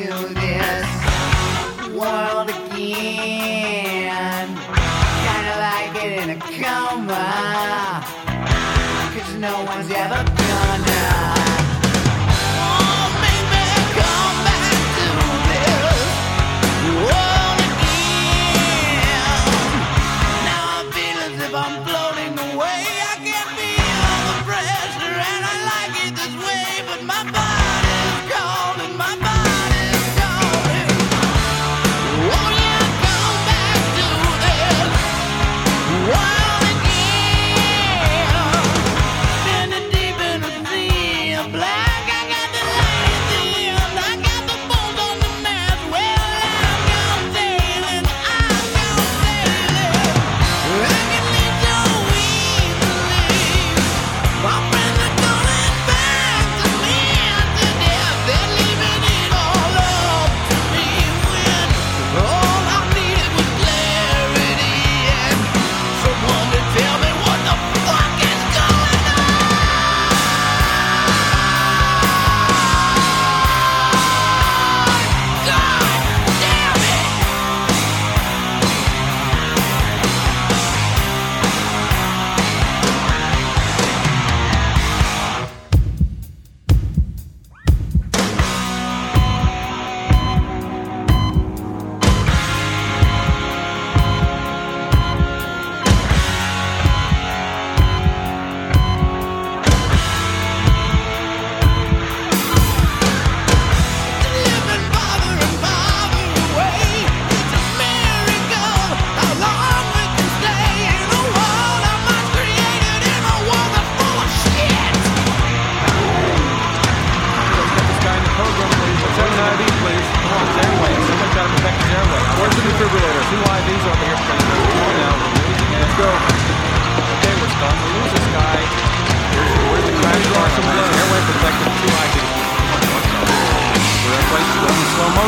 into this world again. Kinda like it in a coma. Cause no one's ever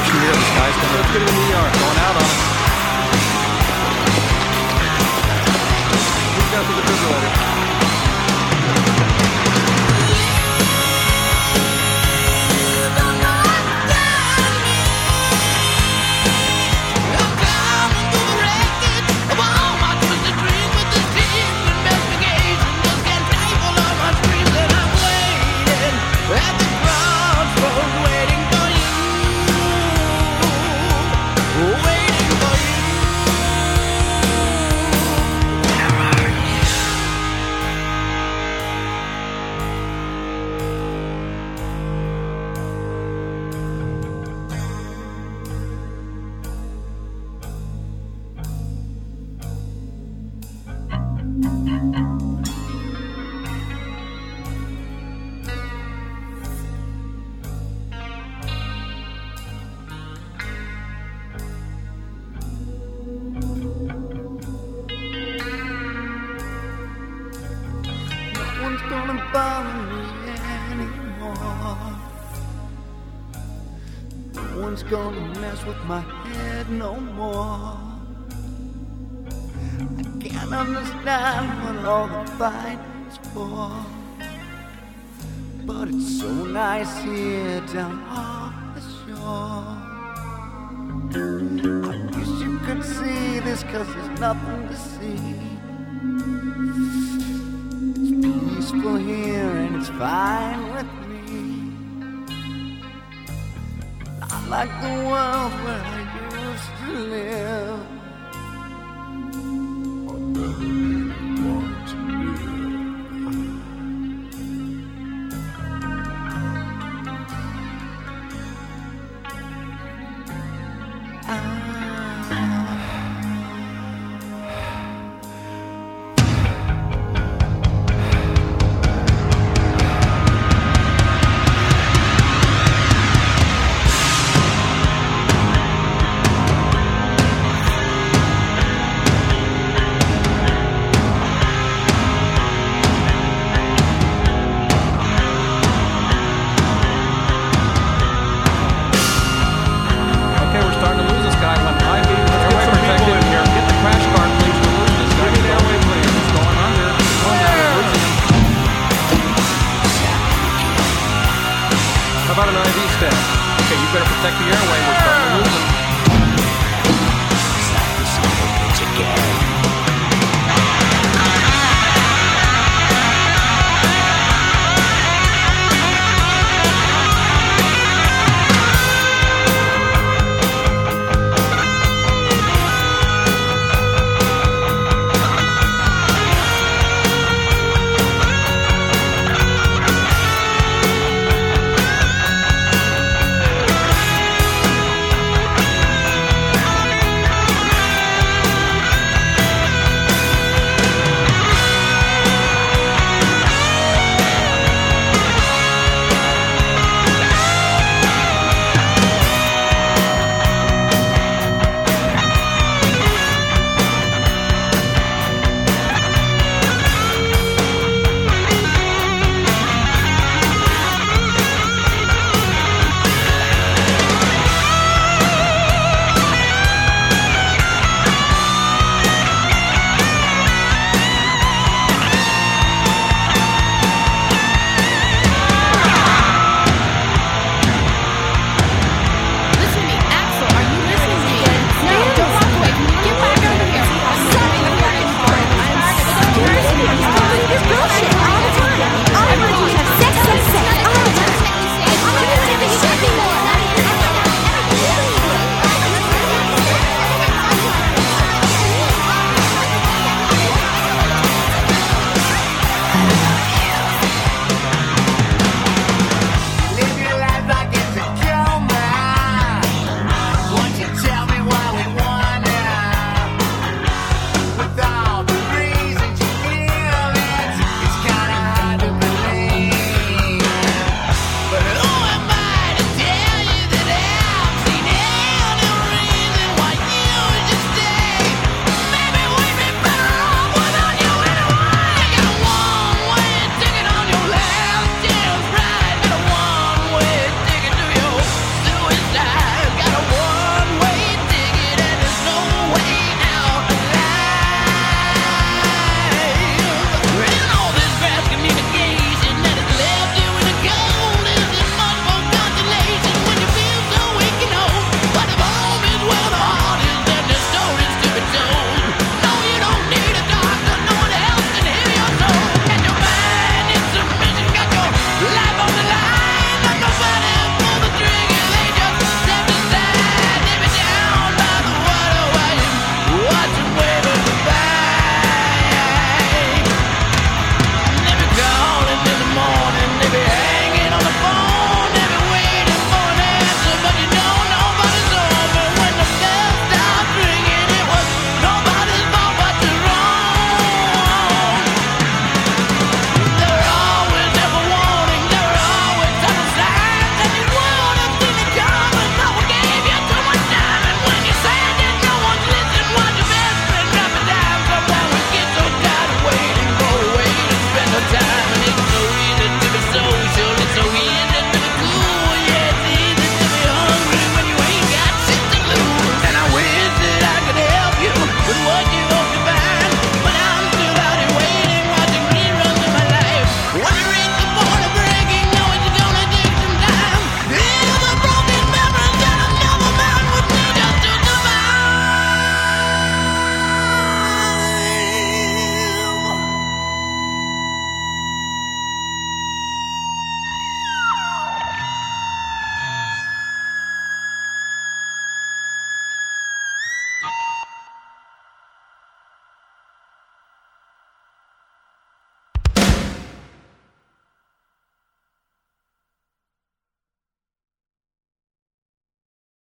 motion here. This guy's coming good in the ER, going out on it. He's got the defibrillator. one's gonna mess with my head no more. I can't understand what all the fight is for. But it's so nice here down off the shore. I wish you could see this, cause there's nothing to see. It's peaceful here and it's fine with me. like the world where I used to live.